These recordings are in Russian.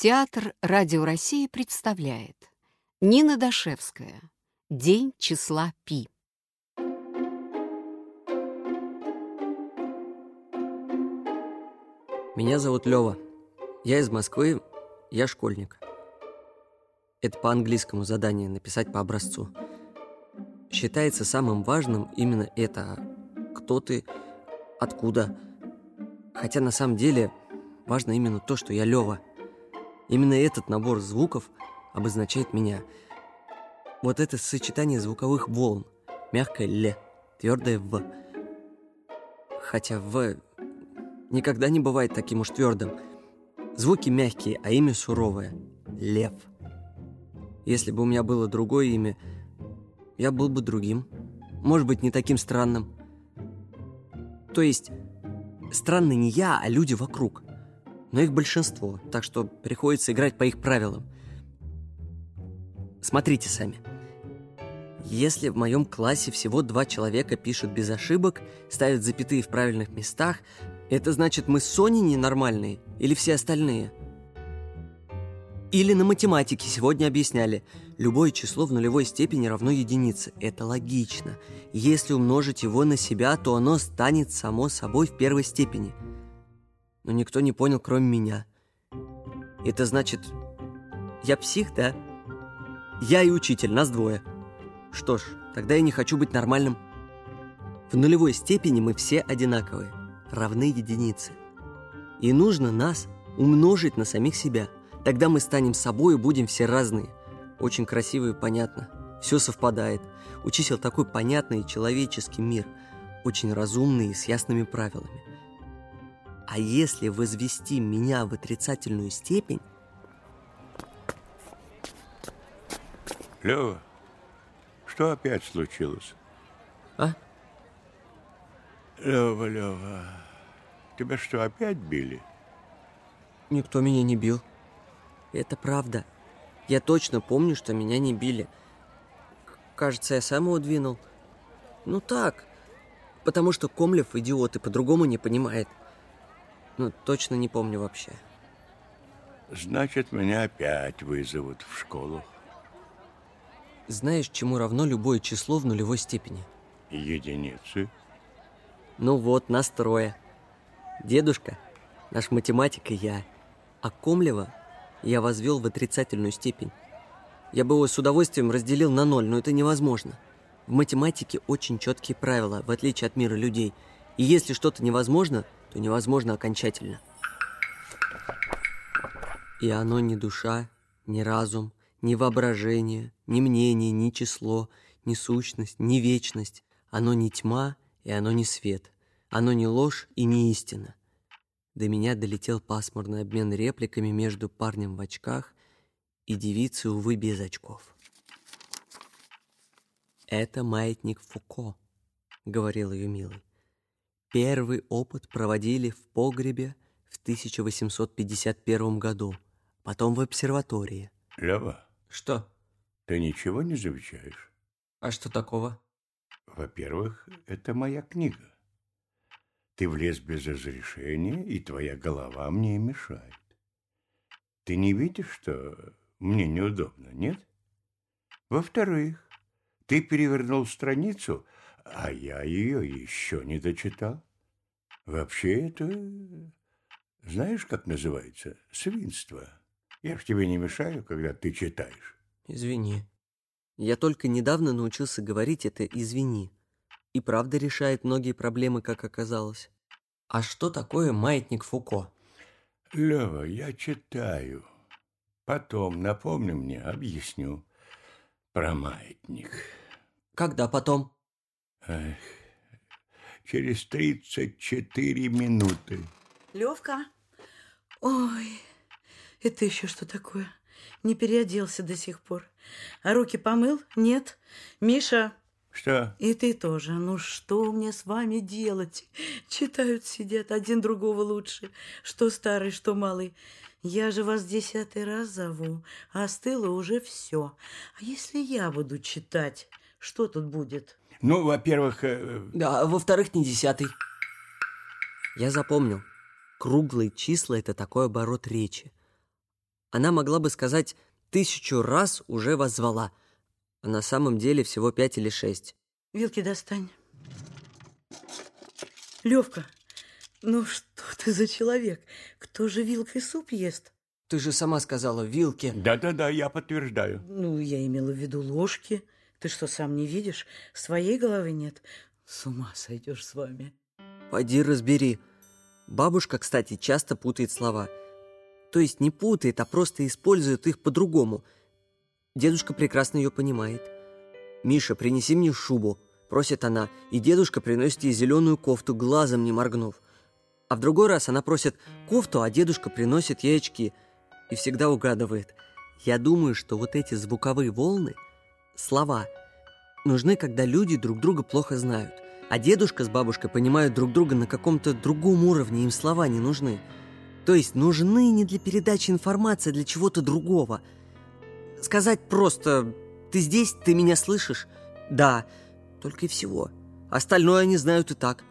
Театр «Радио России» представляет Нина Дашевская «День числа Пи». Меня зовут Лёва. Я из Москвы, я школьник. Это по английскому задание написать по образцу. Считается самым важным именно это. Кто ты, откуда. Хотя на самом деле важно именно то, что я Лёва. Именно этот набор звуков обозначает меня. Вот это сочетание звуковых волн. Мягкое «ле», твердое «в». Хотя «в» никогда не бывает таким уж твердым. Звуки мягкие, а имя суровое. Лев. Если бы у меня было другое имя, я был бы другим. Может быть, не таким странным. То есть, странный не я, а люди вокруг. Но их большинство, так что приходится играть по их правилам. Смотрите сами. Если в моем классе всего два человека пишут без ошибок, ставят запятые в правильных местах, это значит, мы с Соней ненормальные или все остальные? Или на математике сегодня объясняли, любое число в нулевой степени равно единице. Это логично. Если умножить его на себя, то оно станет само собой в первой степени. Но никто не понял, кроме меня. Это значит, я псих, да? Я и учитель, нас двое. Что ж, тогда я не хочу быть нормальным. В нулевой степени мы все одинаковые равны единице. И нужно нас умножить на самих себя. Тогда мы станем собой и будем все разные. Очень красиво и понятно. Все совпадает. У чисел такой понятный человеческий мир. Очень разумный и с ясными правилами. А если возвести меня в отрицательную степень... Лева, что опять случилось? А? Лева, Лева, тебя что, опять били? Никто меня не бил. Это правда. Я точно помню, что меня не били. Кажется, я сам его двинул. Ну так, потому что Комлев идиот и по-другому не понимает. Ну, точно не помню вообще. Значит, меня опять вызовут в школу. Знаешь, чему равно любое число в нулевой степени? Единицы. Ну вот, настроя. Дедушка, наш математик и я. А Комлева я возвел в отрицательную степень. Я бы его с удовольствием разделил на ноль, но это невозможно. В математике очень четкие правила, в отличие от мира людей. И если что-то невозможно, то невозможно окончательно. И оно не душа, не разум, не воображение, не мнение, не число, не сущность, не вечность. Оно не тьма, и оно не свет. Оно не ложь и не истина. До меня долетел пасмурный обмен репликами между парнем в очках и девицей, увы, без очков. «Это маятник Фуко», — говорил ее милый. «Первый опыт проводили в погребе в 1851 году, потом в обсерватории». Лева, «Что? ты ничего не замечаешь? А что такого?» Во-первых, это моя книга. Ты влез без разрешения, и твоя голова мне мешает. Ты не видишь, что мне неудобно, нет? Во-вторых, ты перевернул страницу, а я ее еще не дочитал. Вообще это, знаешь, как называется? Свинство. Я ж тебе не мешаю, когда ты читаешь. Извини. Я только недавно научился говорить это «извини». И правда решает многие проблемы, как оказалось. А что такое маятник Фуко? Лева, я читаю. Потом, напомни мне, объясню про маятник. Когда потом? Эх, через 34 минуты. Левка? Ой, это еще что такое? Не переоделся до сих пор. А руки помыл? Нет. Миша, Что? и ты тоже. Ну что мне с вами делать? Читают, сидят, один другого лучше. Что старый, что малый. Я же вас десятый раз зову, а остыло уже все. А если я буду читать, что тут будет? Ну, во-первых, э, Да, а во-вторых, не десятый. Я запомнил. Круглые числа — это такой оборот речи. Она могла бы сказать «тысячу раз уже вас звала», а на самом деле всего пять или шесть. Вилки достань. Левка, ну что ты за человек? Кто же вилкой суп ест? Ты же сама сказала «вилки». Да-да-да, я подтверждаю. Ну, я имела в виду ложки. Ты что, сам не видишь? Своей головы нет. С ума сойдешь с вами. Пойди разбери. Бабушка, кстати, часто путает слова. То есть не путает, а просто использует их по-другому. Дедушка прекрасно ее понимает. «Миша, принеси мне шубу», — просит она, и дедушка приносит ей зеленую кофту, глазом не моргнув. А в другой раз она просит кофту, а дедушка приносит ей очки. И всегда угадывает. Я думаю, что вот эти звуковые волны, слова, нужны, когда люди друг друга плохо знают. А дедушка с бабушкой понимают друг друга на каком-то другом уровне, им слова не нужны. То есть нужны не для передачи информации, а для чего-то другого. Сказать просто «ты здесь, ты меня слышишь?» «Да», только и всего. Остальное они знают и так.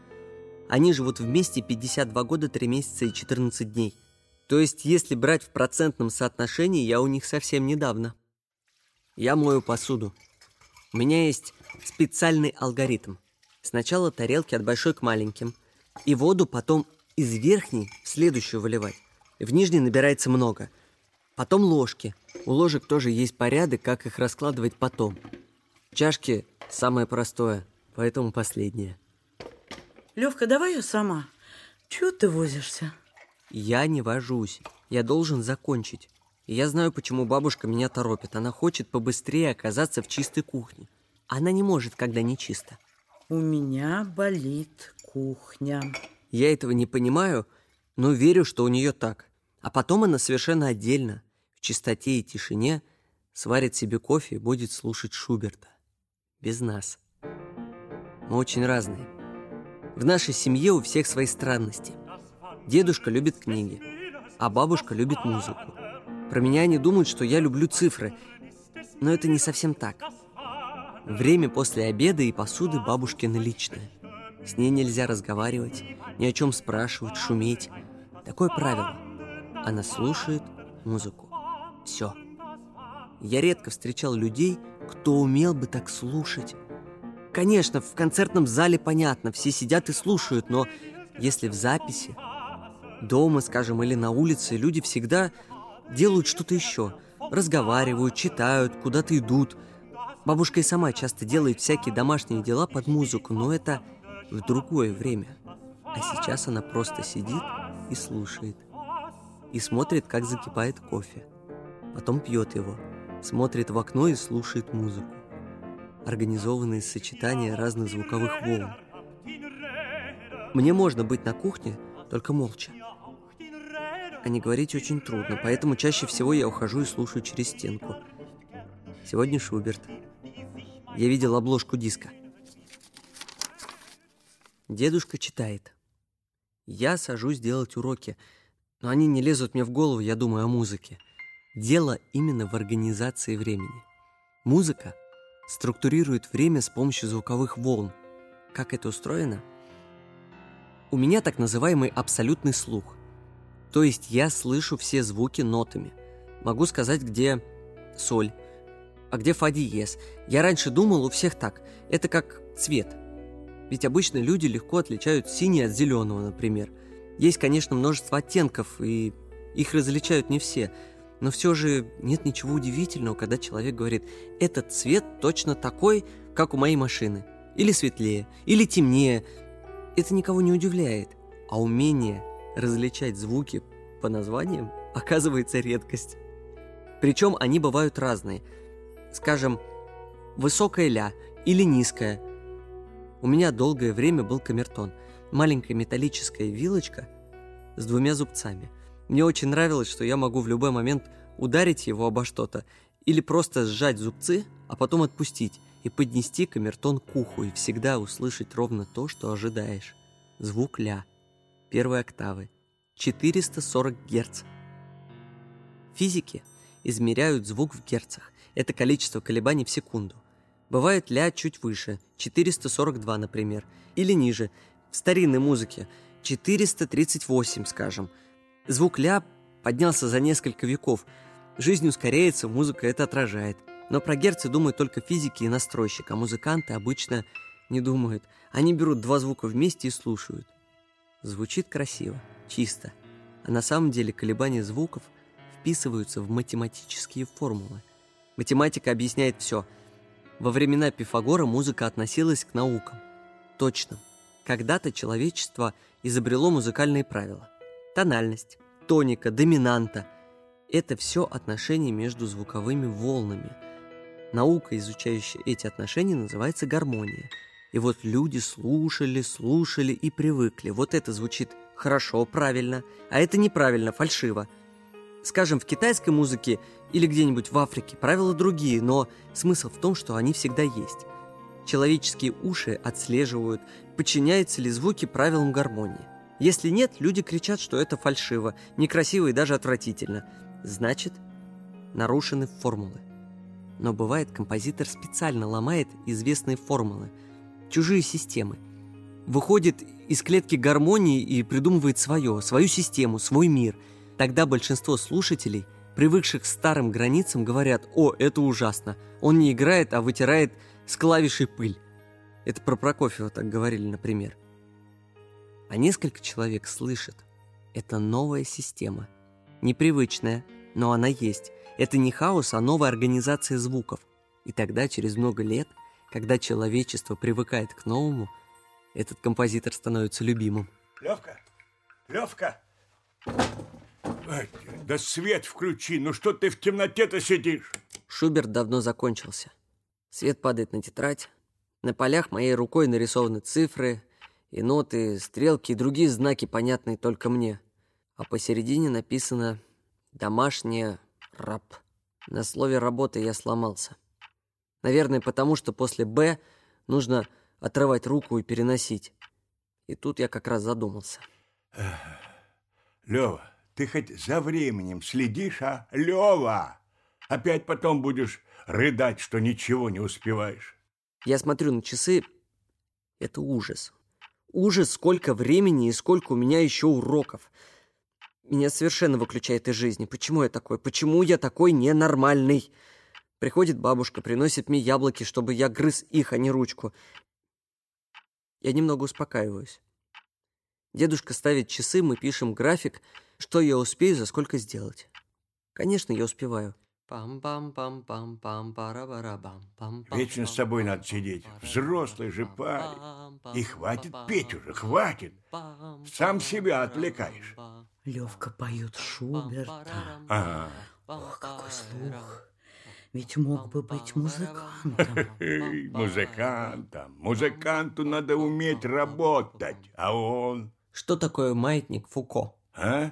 Они живут вместе 52 года, 3 месяца и 14 дней. То есть, если брать в процентном соотношении, я у них совсем недавно. Я мою посуду. У меня есть специальный алгоритм – Сначала тарелки от большой к маленьким. И воду потом из верхней в следующую выливать. В нижней набирается много. Потом ложки. У ложек тоже есть порядок, как их раскладывать потом. Чашки самое простое, поэтому последнее. Левка, давай я сама. Чего ты возишься? Я не вожусь. Я должен закончить. И я знаю, почему бабушка меня торопит. Она хочет побыстрее оказаться в чистой кухне. Она не может, когда не чисто. У меня болит кухня. Я этого не понимаю, но верю, что у нее так. А потом она совершенно отдельно, в чистоте и тишине, сварит себе кофе и будет слушать Шуберта. Без нас. Мы очень разные. В нашей семье у всех свои странности. Дедушка любит книги, а бабушка любит музыку. Про меня они думают, что я люблю цифры, но это не совсем так. Время после обеда и посуды бабушкина личное. С ней нельзя разговаривать, ни о чем спрашивать, шуметь. Такое правило. Она слушает музыку. Все. Я редко встречал людей, кто умел бы так слушать. Конечно, в концертном зале понятно, все сидят и слушают, но если в записи, дома, скажем, или на улице, люди всегда делают что-то еще. Разговаривают, читают, куда-то идут – Бабушка и сама часто делает всякие домашние дела под музыку, но это в другое время. А сейчас она просто сидит и слушает. И смотрит, как закипает кофе. Потом пьет его. Смотрит в окно и слушает музыку. Организованные сочетания разных звуковых волн. Мне можно быть на кухне, только молча. А не говорить очень трудно, поэтому чаще всего я ухожу и слушаю через стенку. Сегодня Шуберт. Я видел обложку диска. Дедушка читает. Я сажусь делать уроки, но они не лезут мне в голову, я думаю о музыке. Дело именно в организации времени. Музыка структурирует время с помощью звуковых волн. Как это устроено? У меня так называемый абсолютный слух. То есть я слышу все звуки нотами. Могу сказать, где соль, а где фа диез? Я раньше думал, у всех так. Это как цвет. Ведь обычно люди легко отличают синий от зеленого, например. Есть, конечно, множество оттенков, и их различают не все. Но все же нет ничего удивительного, когда человек говорит, этот цвет точно такой, как у моей машины. Или светлее, или темнее. Это никого не удивляет. А умение различать звуки по названиям оказывается редкость. Причем они бывают разные – Скажем, высокая ля или низкая. У меня долгое время был камертон. Маленькая металлическая вилочка с двумя зубцами. Мне очень нравилось, что я могу в любой момент ударить его обо что-то или просто сжать зубцы, а потом отпустить и поднести камертон к уху и всегда услышать ровно то, что ожидаешь. Звук ля. Первой октавы. 440 Гц. Физики измеряют звук в герцах. Это количество колебаний в секунду. Бывает ля чуть выше, 442, например, или ниже, в старинной музыке, 438, скажем. Звук ля поднялся за несколько веков, Жизнь ускоряется, музыка это отражает. Но про герцы думают только физики и настройщик, а музыканты обычно не думают. Они берут два звука вместе и слушают. Звучит красиво, чисто. А на самом деле колебания звуков вписываются в математические формулы. Математика объясняет все. Во времена Пифагора музыка относилась к наукам. Точно. Когда-то человечество изобрело музыкальные правила. Тональность, тоника, доминанта – это все отношения между звуковыми волнами. Наука, изучающая эти отношения, называется гармония. И вот люди слушали, слушали и привыкли. Вот это звучит хорошо, правильно, а это неправильно, фальшиво. Скажем, в китайской музыке или где-нибудь в Африке правила другие, но смысл в том, что они всегда есть. Человеческие уши отслеживают, подчиняются ли звуки правилам гармонии. Если нет, люди кричат, что это фальшиво, некрасиво и даже отвратительно. Значит, нарушены формулы. Но бывает, композитор специально ломает известные формулы, чужие системы. Выходит из клетки гармонии и придумывает свое, свою систему, свой мир. Тогда большинство слушателей, привыкших к старым границам, говорят «О, это ужасно! Он не играет, а вытирает с клавишей пыль». Это про Прокофьева так говорили, например. А несколько человек слышат. Это новая система. Непривычная, но она есть. Это не хаос, а новая организация звуков. И тогда, через много лет, когда человечество привыкает к новому, этот композитор становится любимым. Левка, Левка, да свет включи, ну что ты в темноте-то сидишь? Шуберт давно закончился. Свет падает на тетрадь. На полях моей рукой нарисованы цифры, и ноты, стрелки и другие знаки, понятные только мне. А посередине написано «Домашняя раб». На слове «работа» я сломался. Наверное, потому что после «Б» нужно отрывать руку и переносить. И тут я как раз задумался. Лева, ты хоть за временем следишь, а? Лева! Опять потом будешь рыдать, что ничего не успеваешь. Я смотрю на часы. Это ужас. Ужас, сколько времени и сколько у меня еще уроков. Меня совершенно выключает из жизни. Почему я такой? Почему я такой ненормальный? Приходит бабушка, приносит мне яблоки, чтобы я грыз их, а не ручку. Я немного успокаиваюсь. Дедушка ставит часы, мы пишем график, что я успею за сколько сделать. Конечно, я успеваю. Вечно с тобой надо сидеть. Взрослый же парень. И хватит петь уже, хватит. Сам себя отвлекаешь. Левка поет Шуберта. Ага. Ох, какой слух. Ведь мог бы быть музыкантом. Музыкантом. Музыканту надо уметь работать, а он... Что такое маятник Фуко? А?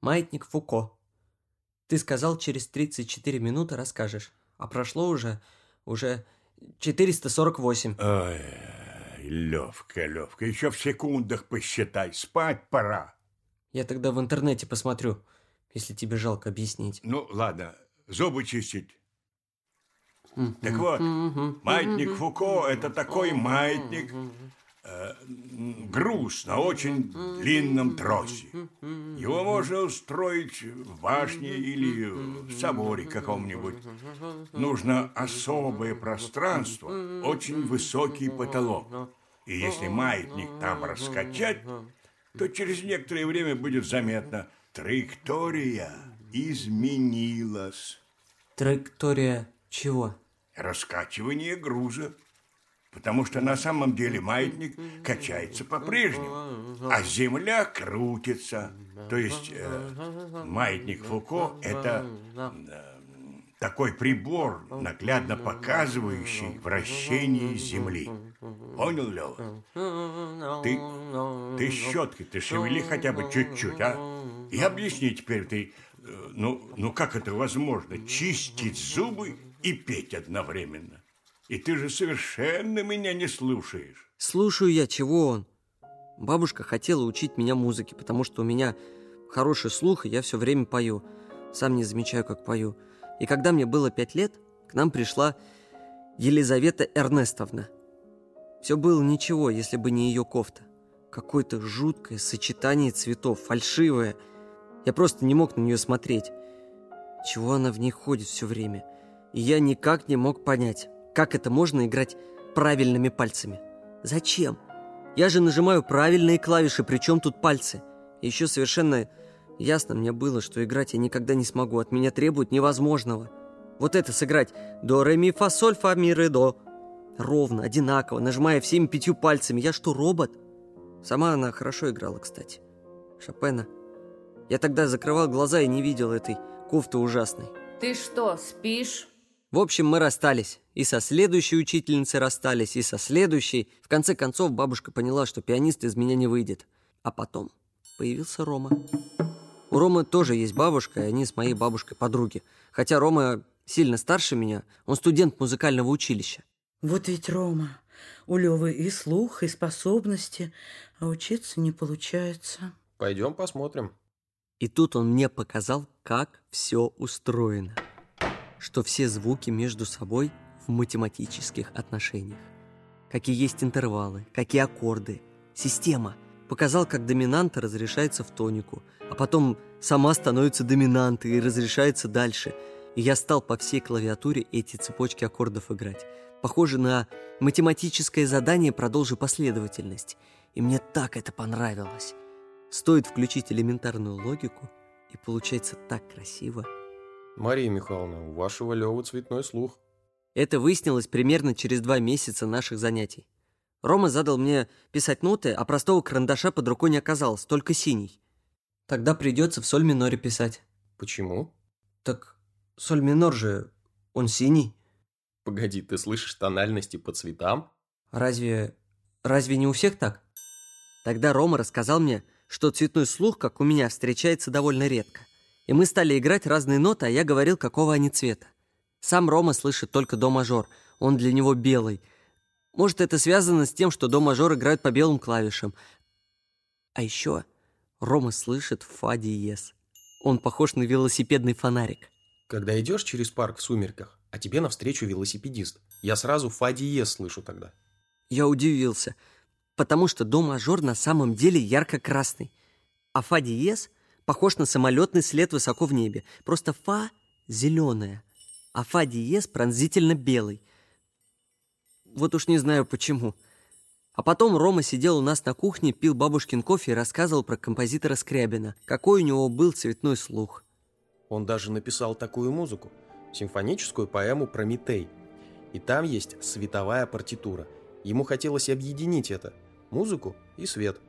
Маятник Фуко. Ты сказал, через 34 минуты расскажешь. А прошло уже... уже 448. Ой, Левка, Левка, еще в секундах посчитай. Спать пора. Я тогда в интернете посмотрю, если тебе жалко объяснить. Ну, ладно, зубы чистить. Так вот, маятник Фуко – это такой маятник, э, груз на очень длинном тросе. Его можно устроить в башне или в соборе каком-нибудь. Нужно особое пространство, очень высокий потолок. И если маятник там раскачать, то через некоторое время будет заметно, траектория изменилась. Траектория чего? Раскачивание груза. Потому что на самом деле маятник качается по-прежнему, а Земля крутится. То есть э, маятник Фуко – это э, такой прибор, наглядно показывающий вращение Земли. Понял, Лева? Ты, ты щеткой ты шевели хотя бы чуть-чуть, а? И объясни теперь ты, ну, ну как это возможно, чистить зубы и петь одновременно? И ты же совершенно меня не слушаешь. Слушаю я, чего он? Бабушка хотела учить меня музыке, потому что у меня хороший слух, и я все время пою. Сам не замечаю, как пою. И когда мне было пять лет, к нам пришла Елизавета Эрнестовна. Все было ничего, если бы не ее кофта. Какое-то жуткое сочетание цветов, фальшивое. Я просто не мог на нее смотреть. Чего она в ней ходит все время? И я никак не мог понять, как это можно играть правильными пальцами. Зачем? Я же нажимаю правильные клавиши, причем тут пальцы. Еще совершенно ясно мне было, что играть я никогда не смогу. От меня требуют невозможного. Вот это сыграть. До, ре, ми, фа, соль, фа, ми, ре, до. Ровно, одинаково, нажимая всеми пятью пальцами. Я что, робот? Сама она хорошо играла, кстати. Шопена. Я тогда закрывал глаза и не видел этой кофты ужасной. Ты что, спишь? В общем, мы расстались. И со следующей учительницей расстались, и со следующей. В конце концов, бабушка поняла, что пианист из меня не выйдет. А потом появился Рома. У Ромы тоже есть бабушка, и они с моей бабушкой подруги. Хотя Рома сильно старше меня, он студент музыкального училища. Вот ведь Рома, у Левы и слух, и способности, а учиться не получается. Пойдем посмотрим. И тут он мне показал, как все устроено. Что все звуки между собой в математических отношениях. Какие есть интервалы, какие аккорды. Система. Показал, как доминанта разрешается в тонику, а потом сама становится доминантой и разрешается дальше. И я стал по всей клавиатуре эти цепочки аккордов играть. Похоже на математическое задание «Продолжи последовательность». И мне так это понравилось. Стоит включить элементарную логику, и получается так красиво. Мария Михайловна, у вашего Лёвы цветной слух. Это выяснилось примерно через два месяца наших занятий. Рома задал мне писать ноты, а простого карандаша под рукой не оказалось, только синий. Тогда придется в соль миноре писать. Почему? Так соль минор же, он синий. Погоди, ты слышишь тональности по цветам? Разве... разве не у всех так? Тогда Рома рассказал мне, что цветной слух, как у меня, встречается довольно редко. И мы стали играть разные ноты, а я говорил, какого они цвета. Сам Рома слышит только до-мажор, он для него белый. Может, это связано с тем, что до-мажор играет по белым клавишам. А еще Рома слышит фа диез. Он похож на велосипедный фонарик. Когда идешь через парк в сумерках, а тебе навстречу велосипедист, я сразу фа диез слышу тогда. Я удивился, потому что до-мажор на самом деле ярко-красный, а фа диез похож на самолетный след высоко в небе. Просто фа зеленая, а фа диез пронзительно белый. Вот уж не знаю почему. А потом Рома сидел у нас на кухне, пил бабушкин кофе и рассказывал про композитора Скрябина, какой у него был цветной слух. Он даже написал такую музыку, симфоническую поэму «Прометей». И там есть световая партитура. Ему хотелось объединить это – музыку и свет.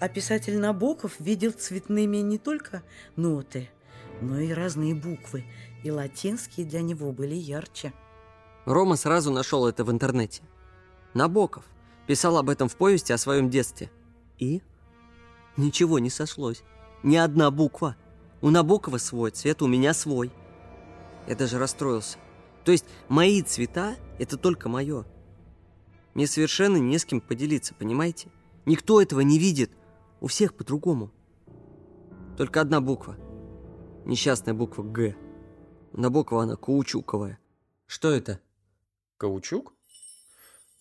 А писатель Набоков видел цветными не только ноты, но и разные буквы, и латинские для него были ярче. Рома сразу нашел это в интернете. Набоков писал об этом в повести о своем детстве. И ничего не сошлось. Ни одна буква. У Набокова свой цвет, у меня свой. Я даже расстроился. То есть мои цвета — это только мое. Мне совершенно не с кем поделиться, понимаете? Никто этого не видит. У всех по-другому. Только одна буква. Несчастная буква «Г». У Набокова она каучуковая. Что это? Каучук?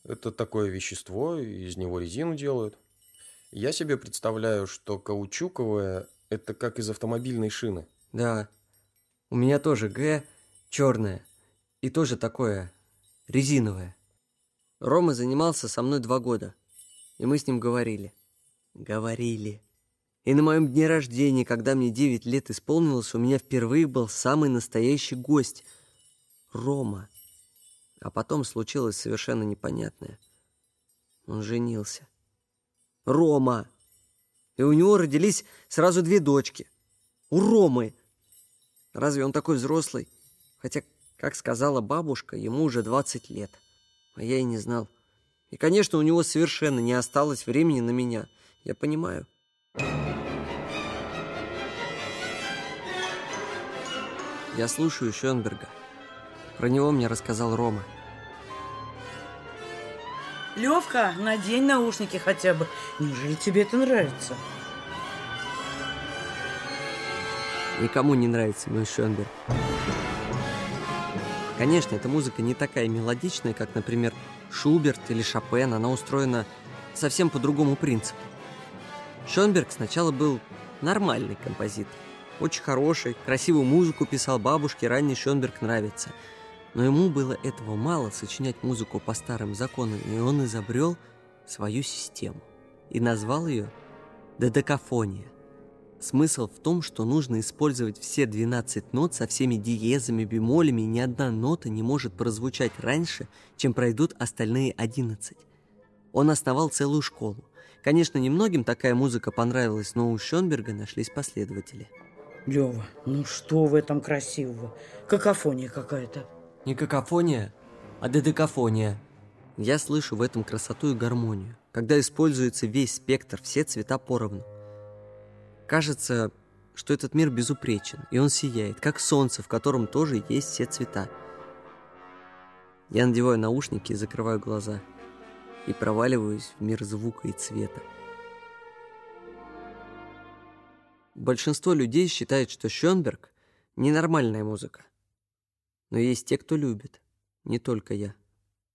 Это такое вещество, из него резину делают. Я себе представляю, что каучуковое – это как из автомобильной шины. Да. У меня тоже Г черное. И тоже такое резиновое. Рома занимался со мной два года. И мы с ним говорили. Говорили. И на моем дне рождения, когда мне 9 лет исполнилось, у меня впервые был самый настоящий гость – Рома. А потом случилось совершенно непонятное. Он женился. Рома! И у него родились сразу две дочки. У Ромы! Разве он такой взрослый? Хотя, как сказала бабушка, ему уже 20 лет. А я и не знал. И, конечно, у него совершенно не осталось времени на меня. Я понимаю. Я слушаю Шönберга. Про него мне рассказал Рома. Левка, надень наушники хотя бы. Неужели тебе это нравится? Никому не нравится мой Шönберг. Конечно, эта музыка не такая мелодичная, как, например, Шуберт или Шопен. Она устроена совсем по другому принципу. Шонберг сначала был нормальный композитор. очень хороший, красивую музыку писал бабушке, ранний Шонберг нравится. Но ему было этого мало, сочинять музыку по старым законам, и он изобрел свою систему и назвал ее «додекафония». Смысл в том, что нужно использовать все 12 нот со всеми диезами, бемолями, и ни одна нота не может прозвучать раньше, чем пройдут остальные 11. Он основал целую школу. Конечно, немногим такая музыка понравилась, но у Шонберга нашлись последователи. Лева, ну что в этом красивого? Какофония какая-то. Не какофония, а дедекафония. Я слышу в этом красоту и гармонию, когда используется весь спектр, все цвета поровну. Кажется, что этот мир безупречен, и он сияет, как солнце, в котором тоже есть все цвета. Я надеваю наушники и закрываю глаза, и проваливаюсь в мир звука и цвета. Большинство людей считает, что Шönберг — ненормальная музыка. Но есть те, кто любит, не только я.